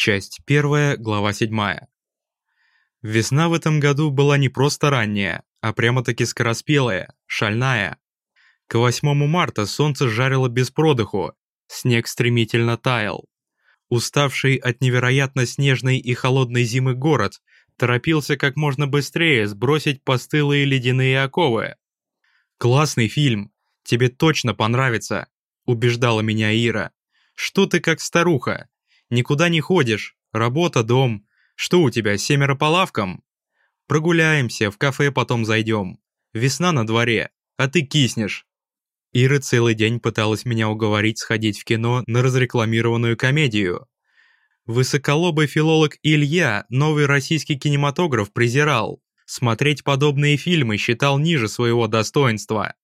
Часть 1, глава 7. Весна в этом году была не просто ранняя, а прямо-таки скороспелая, шальная. К 8 марта солнце жарило без продыху, снег стремительно таял. Уставший от невероятно снежной и холодной зимы город торопился как можно быстрее сбросить постылые ледяные оковы. «Классный фильм, тебе точно понравится», — убеждала меня Ира. «Что ты как старуха? Никуда не ходишь, работа, дом. Что у тебя, семеро по лавкам? Прогуляемся, в кафе потом зайдем. Весна на дворе, а ты киснешь». Ира целый день пыталась меня уговорить сходить в кино на разрекламированную комедию. Высоколобый филолог Илья новый российский кинематограф презирал. Смотреть подобные фильмы считал ниже своего достоинства.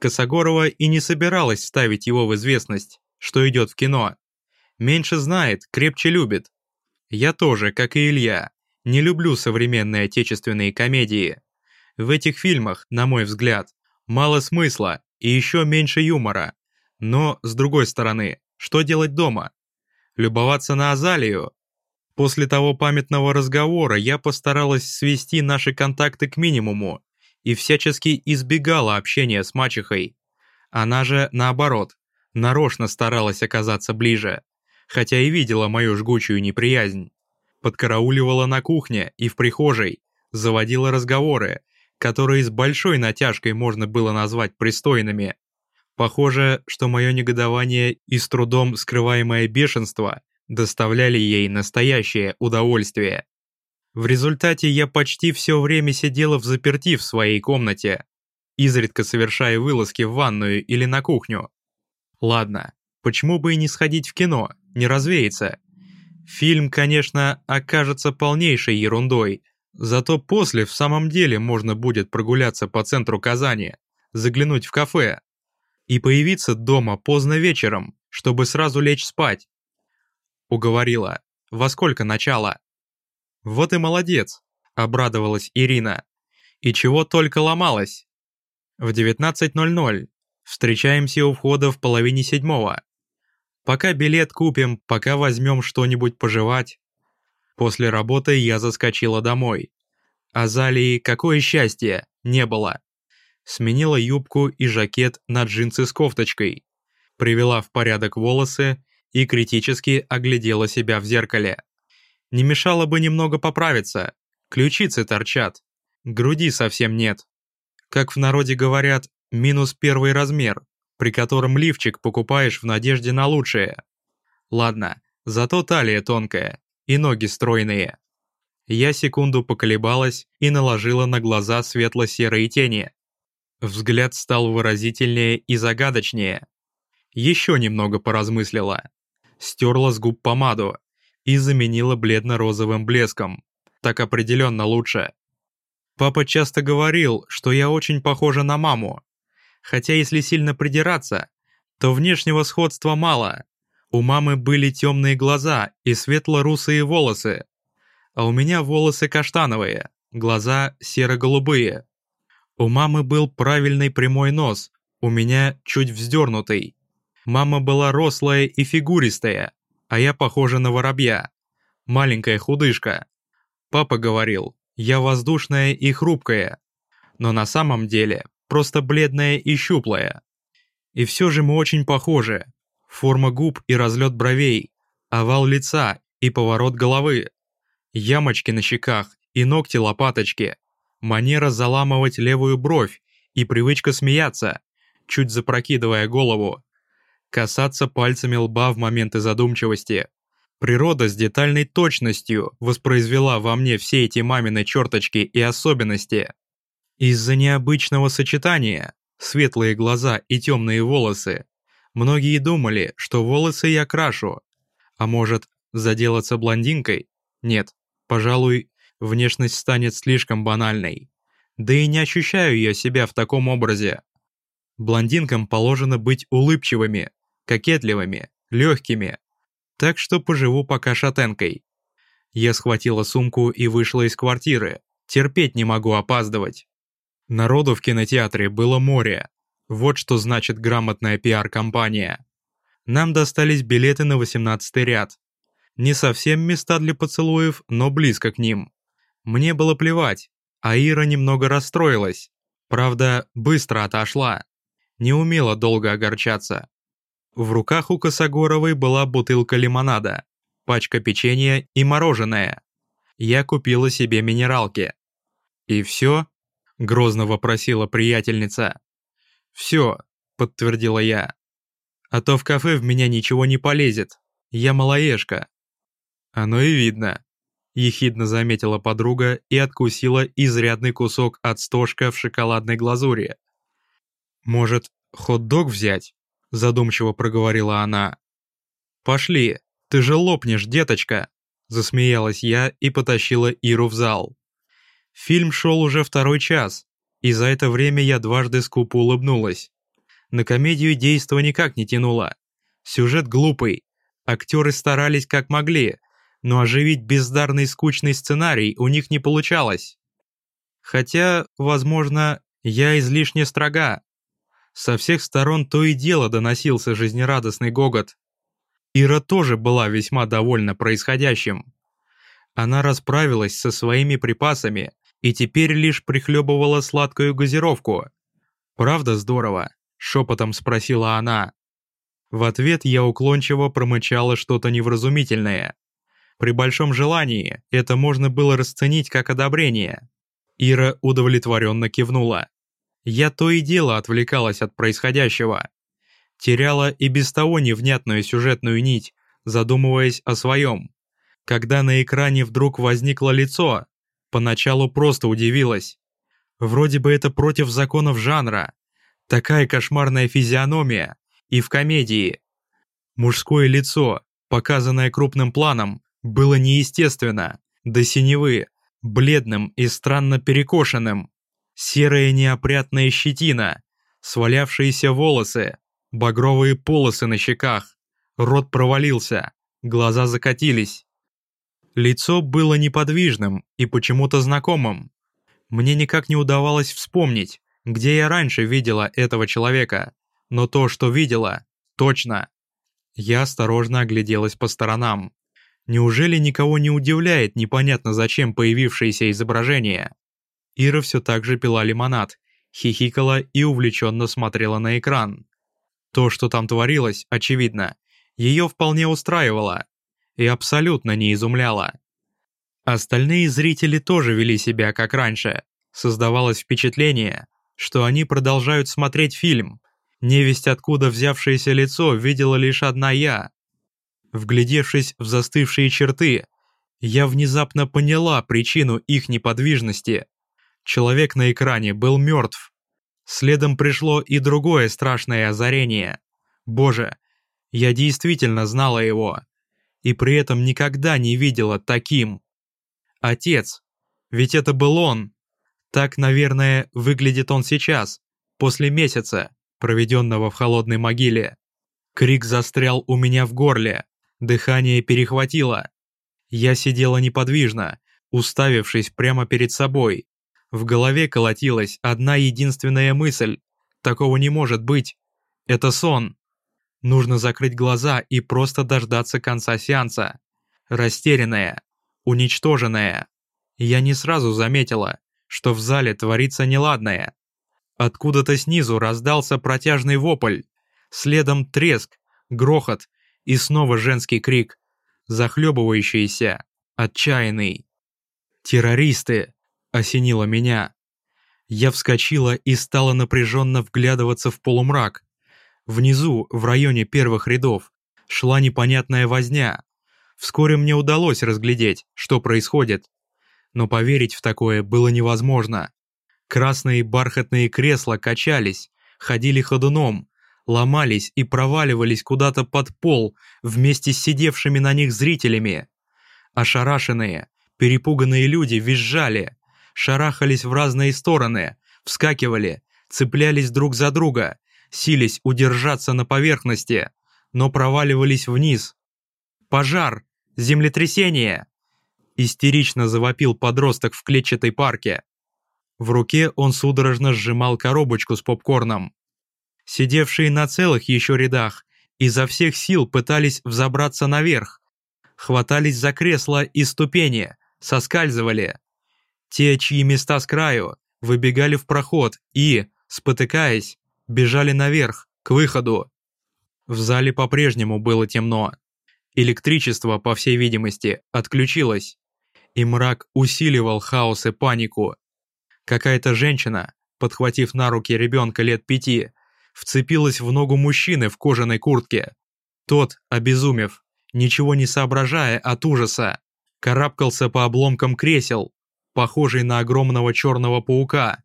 Косогорова и не собиралась ставить его в известность, что идет в кино. Меньше знает, крепче любит. Я тоже, как и Илья, не люблю современные отечественные комедии. В этих фильмах, на мой взгляд, мало смысла и еще меньше юмора. Но, с другой стороны, что делать дома? Любоваться на Азалию? После того памятного разговора я постаралась свести наши контакты к минимуму и всячески избегала общения с мачехой. Она же, наоборот, нарочно старалась оказаться ближе, хотя и видела мою жгучую неприязнь. Подкарауливала на кухне и в прихожей, заводила разговоры, которые с большой натяжкой можно было назвать пристойными. Похоже, что мое негодование и с трудом скрываемое бешенство доставляли ей настоящее удовольствие. В результате я почти все время сидела в заперти в своей комнате, изредка совершая вылазки в ванную или на кухню. Ладно, почему бы и не сходить в кино, не развеяться? Фильм, конечно, окажется полнейшей ерундой, Зато после в самом деле можно будет прогуляться по центру Казани, заглянуть в кафе и появиться дома поздно вечером, чтобы сразу лечь спать. Уговорила. Во сколько начало? Вот и молодец, обрадовалась Ирина. И чего только ломалась. В 19.00. Встречаемся у входа в половине седьмого. Пока билет купим, пока возьмем что-нибудь пожевать. После работы я заскочила домой. Азалии какое счастье, не было. Сменила юбку и жакет на джинсы с кофточкой. Привела в порядок волосы и критически оглядела себя в зеркале. Не мешало бы немного поправиться. Ключицы торчат. Груди совсем нет. Как в народе говорят, минус первый размер, при котором лифчик покупаешь в надежде на лучшее. Ладно, зато талия тонкая, и ноги стройные. Я секунду поколебалась и наложила на глаза светло-серые тени. Взгляд стал выразительнее и загадочнее. Еще немного поразмыслила. Стерла с губ помаду и заменила бледно-розовым блеском. Так определенно лучше. Папа часто говорил, что я очень похожа на маму. Хотя если сильно придираться, то внешнего сходства мало. У мамы были темные глаза и светло-русые волосы, а у меня волосы каштановые, глаза серо-голубые. У мамы был правильный прямой нос, у меня чуть вздернутый. Мама была рослая и фигуристая, а я похожа на воробья. Маленькая худышка. Папа говорил, я воздушная и хрупкая, но на самом деле просто бледная и щуплая. И все же мы очень похожи, форма губ и разлет бровей, овал лица и поворот головы, ямочки на щеках и ногти-лопаточки, манера заламывать левую бровь и привычка смеяться, чуть запрокидывая голову, касаться пальцами лба в моменты задумчивости. Природа с детальной точностью воспроизвела во мне все эти мамины черточки и особенности. Из-за необычного сочетания, светлые глаза и темные волосы, Многие думали, что волосы я крашу. А может, заделаться блондинкой? Нет, пожалуй, внешность станет слишком банальной. Да и не ощущаю я себя в таком образе. Блондинкам положено быть улыбчивыми, кокетливыми, легкими. Так что поживу пока шатенкой. Я схватила сумку и вышла из квартиры. Терпеть не могу опаздывать. Народу в кинотеатре было море, вот что значит грамотная пиар-компания. Нам достались билеты на 18 ряд. Не совсем места для поцелуев, но близко к ним. Мне было плевать, а Ира немного расстроилась. Правда, быстро отошла. Не умела долго огорчаться. В руках у Косогоровой была бутылка лимонада, пачка печенья и мороженое. Я купила себе минералки. «И все?» — грозно вопросила приятельница. «Все», — подтвердила я. «А то в кафе в меня ничего не полезет. Я малоежка». «Оно и видно», — ехидно заметила подруга и откусила изрядный кусок от стошка в шоколадной глазури. «Может, хот-дог взять?» — задумчиво проговорила она. «Пошли, ты же лопнешь, деточка!» — засмеялась я и потащила Иру в зал. Фильм шел уже второй час, и за это время я дважды скупо улыбнулась. На комедию действо никак не тянуло. Сюжет глупый, актеры старались как могли, но оживить бездарный скучный сценарий у них не получалось. Хотя, возможно, я излишне строга. Со всех сторон то и дело доносился жизнерадостный гогот. Ира тоже была весьма довольна происходящим. Она расправилась со своими припасами и теперь лишь прихлебывала сладкую газировку. «Правда здорово?» — шепотом спросила она. В ответ я уклончиво промычала что-то невразумительное. При большом желании это можно было расценить как одобрение. Ира удовлетворенно кивнула. Я то и дело отвлекалась от происходящего. Теряла и без того невнятную сюжетную нить, задумываясь о своем. Когда на экране вдруг возникло лицо, поначалу просто удивилась. Вроде бы это против законов жанра. Такая кошмарная физиономия. И в комедии. Мужское лицо, показанное крупным планом, было неестественно, до синевы, бледным и странно перекошенным. Серая неопрятная щетина, свалявшиеся волосы, багровые полосы на щеках, рот провалился, глаза закатились. Лицо было неподвижным и почему-то знакомым. Мне никак не удавалось вспомнить, где я раньше видела этого человека, но то, что видела, точно. Я осторожно огляделась по сторонам. Неужели никого не удивляет непонятно зачем появившееся изображение? Ира все так же пила лимонад, хихикала и увлеченно смотрела на экран. То, что там творилось, очевидно, ее вполне устраивало и абсолютно не изумляло. Остальные зрители тоже вели себя как раньше. Создавалось впечатление, что они продолжают смотреть фильм. Невесть откуда взявшееся лицо видела лишь одна я, Вглядевшись в застывшие черты, я внезапно поняла причину их неподвижности. Человек на экране был мертв. Следом пришло и другое страшное озарение. Боже, я действительно знала его. И при этом никогда не видела таким. Отец. Ведь это был он. Так, наверное, выглядит он сейчас, после месяца, проведенного в холодной могиле. Крик застрял у меня в горле. Дыхание перехватило. Я сидела неподвижно, уставившись прямо перед собой. В голове колотилась одна единственная мысль. Такого не может быть. Это сон. Нужно закрыть глаза и просто дождаться конца сеанса. Растерянная, уничтоженная. Я не сразу заметила, что в зале творится неладное. Откуда-то снизу раздался протяжный вопль, следом треск, грохот и снова женский крик, захлебывающийся, отчаянный. «Террористы!» — осенило меня. Я вскочила и стала напряженно вглядываться в полумрак. Внизу, в районе первых рядов, шла непонятная возня. Вскоре мне удалось разглядеть, что происходит. Но поверить в такое было невозможно. Красные бархатные кресла качались, ходили ходуном, ломались и проваливались куда-то под пол вместе с сидевшими на них зрителями. Ошарашенные, перепуганные люди визжали, шарахались в разные стороны, вскакивали, цеплялись друг за друга, сились удержаться на поверхности, но проваливались вниз. «Пожар! Землетрясение!» Истерично завопил подросток в клетчатой парке. В руке он судорожно сжимал коробочку с попкорном. Сидевшие на целых еще рядах изо всех сил пытались взобраться наверх, хватались за кресла и ступени, соскальзывали. Те, чьи места с краю, выбегали в проход и, спотыкаясь, бежали наверх, к выходу. В зале по-прежнему было темно. Электричество, по всей видимости, отключилось, и мрак усиливал хаос и панику. Какая-то женщина, подхватив на руки ребенка лет пяти, вцепилась в ногу мужчины в кожаной куртке. Тот, обезумев, ничего не соображая от ужаса, карабкался по обломкам кресел, похожий на огромного черного паука.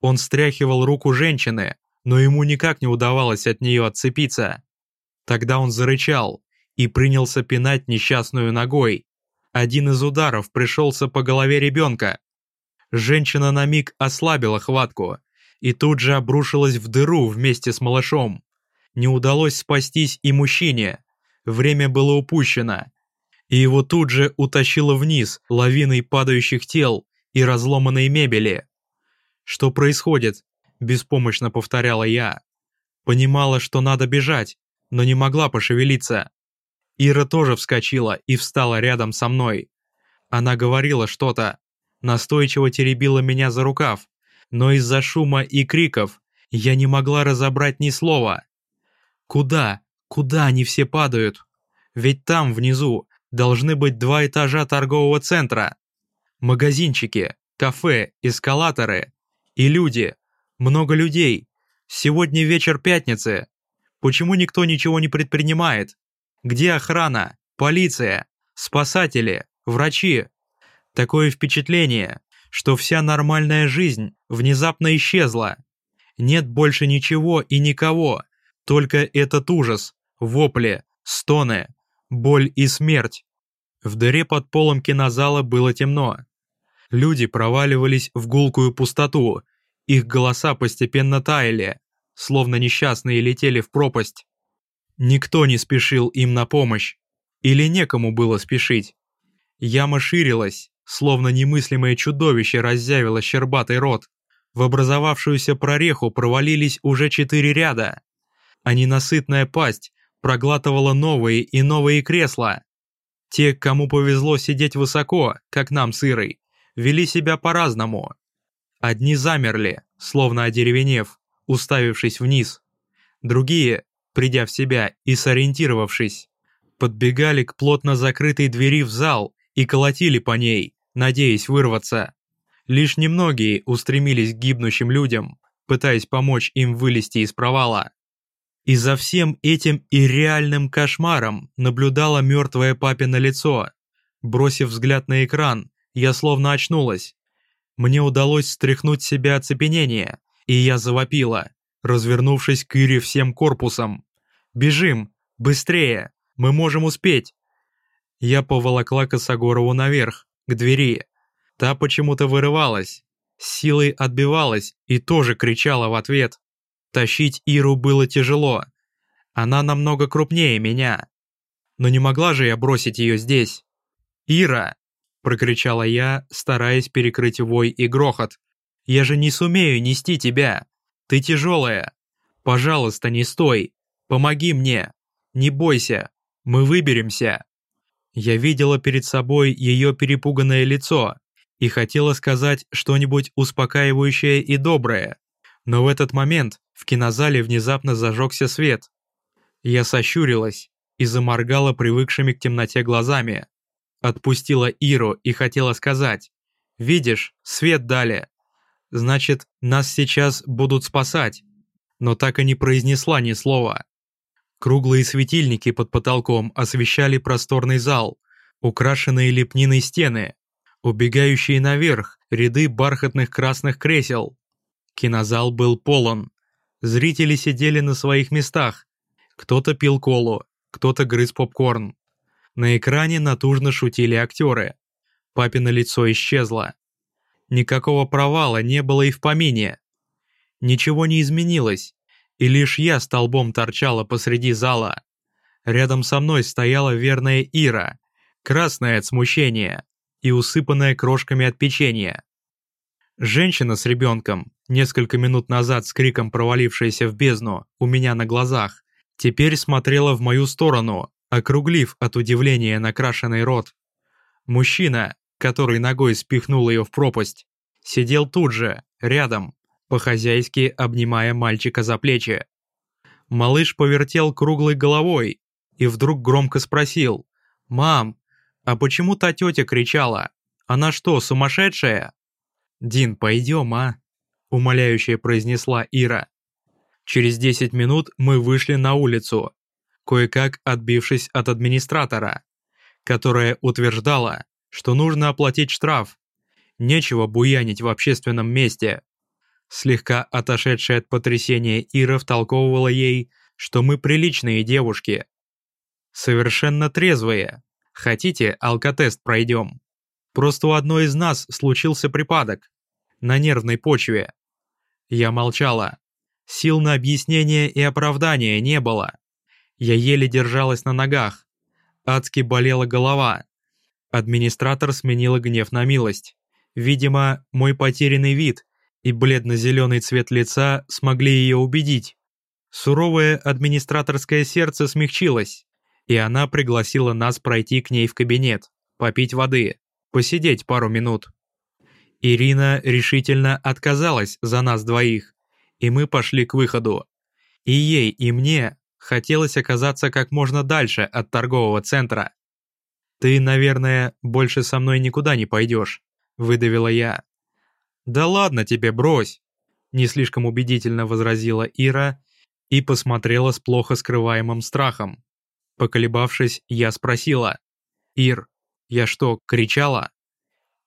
Он стряхивал руку женщины, но ему никак не удавалось от нее отцепиться. Тогда он зарычал и принялся пинать несчастную ногой. Один из ударов пришелся по голове ребенка. Женщина на миг ослабила хватку и тут же обрушилась в дыру вместе с малышом. Не удалось спастись и мужчине. Время было упущено. И его тут же утащило вниз лавиной падающих тел и разломанной мебели. «Что происходит?» – беспомощно повторяла я. Понимала, что надо бежать, но не могла пошевелиться. Ира тоже вскочила и встала рядом со мной. Она говорила что-то, настойчиво теребила меня за рукав, но из-за шума и криков я не могла разобрать ни слова. Куда, куда они все падают? Ведь там, внизу, должны быть два этажа торгового центра. Магазинчики, кафе, эскалаторы. И люди. Много людей. Сегодня вечер пятницы. Почему никто ничего не предпринимает? Где охрана, полиция, спасатели, врачи? Такое впечатление, что вся нормальная жизнь внезапно исчезла. Нет больше ничего и никого, только этот ужас, вопли, стоны, боль и смерть. В дыре под полом кинозала было темно. Люди проваливались в гулкую пустоту, их голоса постепенно таяли, словно несчастные летели в пропасть. Никто не спешил им на помощь, или некому было спешить. Яма ширилась, словно немыслимое чудовище разъявило щербатый рот. В образовавшуюся прореху провалились уже четыре ряда, а ненасытная пасть проглатывала новые и новые кресла. Те, кому повезло сидеть высоко, как нам с Ирой, вели себя по-разному. Одни замерли, словно одеревенев, уставившись вниз. Другие, придя в себя и сориентировавшись, подбегали к плотно закрытой двери в зал и колотили по ней, надеясь вырваться. Лишь немногие устремились к гибнущим людям, пытаясь помочь им вылезти из провала. И за всем этим и реальным кошмаром наблюдало мертвое папино лицо. Бросив взгляд на экран, я словно очнулась. Мне удалось стряхнуть с себя оцепенение, и я завопила, развернувшись к Ире всем корпусом. «Бежим! Быстрее! Мы можем успеть!» Я поволокла Косогорову наверх, к двери. Та почему-то вырывалась, силой отбивалась и тоже кричала в ответ. Тащить Иру было тяжело. Она намного крупнее меня. Но не могла же я бросить ее здесь. «Ира!» – прокричала я, стараясь перекрыть вой и грохот. «Я же не сумею нести тебя! Ты тяжелая! Пожалуйста, не стой! Помоги мне! Не бойся! Мы выберемся!» Я видела перед собой ее перепуганное лицо и хотела сказать что-нибудь успокаивающее и доброе, но в этот момент в кинозале внезапно зажегся свет. Я сощурилась и заморгала привыкшими к темноте глазами. Отпустила Иру и хотела сказать «Видишь, свет дали. Значит, нас сейчас будут спасать». Но так и не произнесла ни слова. Круглые светильники под потолком освещали просторный зал, украшенные лепниной стены, убегающие наверх ряды бархатных красных кресел. Кинозал был полон. Зрители сидели на своих местах. Кто-то пил колу, кто-то грыз попкорн. На экране натужно шутили актеры. Папино лицо исчезло. Никакого провала не было и в помине. Ничего не изменилось, и лишь я столбом торчала посреди зала. Рядом со мной стояла верная Ира, красная от смущения и усыпанная крошками от печенья. Женщина с ребенком, несколько минут назад с криком провалившаяся в бездну у меня на глазах, теперь смотрела в мою сторону, округлив от удивления накрашенный рот. Мужчина, который ногой спихнул ее в пропасть, сидел тут же, рядом, по-хозяйски обнимая мальчика за плечи. Малыш повертел круглой головой и вдруг громко спросил «Мам, а почему та тетя кричала? Она что, сумасшедшая?» «Дин, пойдем, а?» – умоляюще произнесла Ира. Через 10 минут мы вышли на улицу, кое-как отбившись от администратора, которая утверждала, что нужно оплатить штраф. Нечего буянить в общественном месте. Слегка отошедшая от потрясения Ира втолковывала ей, что мы приличные девушки. Совершенно трезвые. Хотите, алкотест пройдем? Просто у одной из нас случился припадок. На нервной почве. Я молчала. Сил на объяснение и оправдание не было. Я еле держалась на ногах. Адски болела голова. Администратор сменила гнев на милость. Видимо, мой потерянный вид и бледно-зеленый цвет лица смогли ее убедить. Суровое администраторское сердце смягчилось, и она пригласила нас пройти к ней в кабинет, попить воды, посидеть пару минут. Ирина решительно отказалась за нас двоих, и мы пошли к выходу. И ей, и мне хотелось оказаться как можно дальше от торгового центра. «Ты, наверное, больше со мной никуда не пойдешь», — выдавила я. «Да ладно тебе, брось!» — не слишком убедительно возразила Ира и посмотрела с плохо скрываемым страхом. Поколебавшись, я спросила. «Ир, я что, кричала?»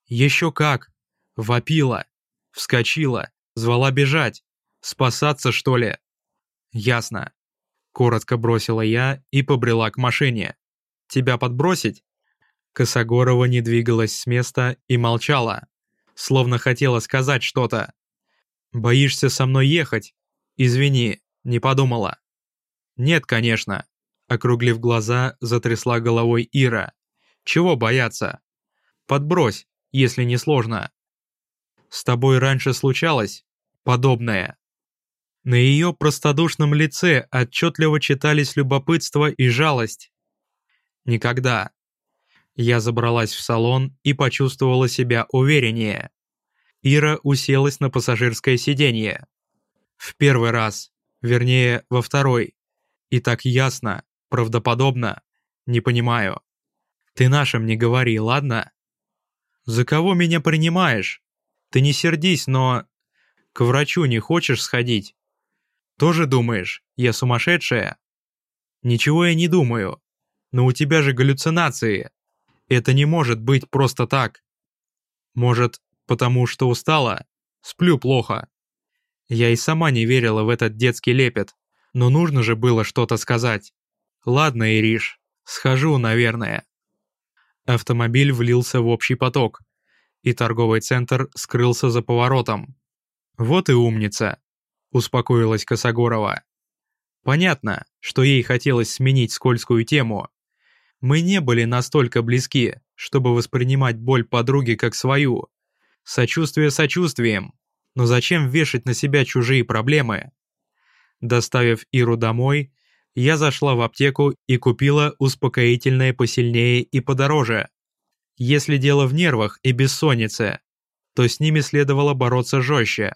«Еще как!» Вопила, вскочила, звала бежать. Спасаться, что ли? Ясно. Коротко бросила я и побрела к машине. Тебя подбросить? Косогорова не двигалась с места и молчала, словно хотела сказать что-то. «Боишься со мной ехать? Извини, не подумала». «Нет, конечно», — округлив глаза, затрясла головой Ира. «Чего бояться? Подбрось, если не сложно». «С тобой раньше случалось подобное?» На ее простодушном лице отчетливо читались любопытство и жалость. Никогда. Я забралась в салон и почувствовала себя увереннее. Ира уселась на пассажирское сиденье. В первый раз, вернее, во второй. И так ясно, правдоподобно. Не понимаю. Ты нашим не говори, ладно? За кого меня принимаешь? Ты не сердись, но... К врачу не хочешь сходить? Тоже думаешь, я сумасшедшая? Ничего я не думаю. Но у тебя же галлюцинации. Это не может быть просто так. Может, потому что устала? Сплю плохо. Я и сама не верила в этот детский лепет, но нужно же было что-то сказать. Ладно, Ириш, схожу, наверное. Автомобиль влился в общий поток, и торговый центр скрылся за поворотом. Вот и умница успокоилась Косогорова. Понятно, что ей хотелось сменить скользкую тему. Мы не были настолько близки, чтобы воспринимать боль подруги как свою. Сочувствие сочувствием, но зачем вешать на себя чужие проблемы? Доставив Иру домой, я зашла в аптеку и купила успокоительное посильнее и подороже. Если дело в нервах и бессоннице, то с ними следовало бороться жестче.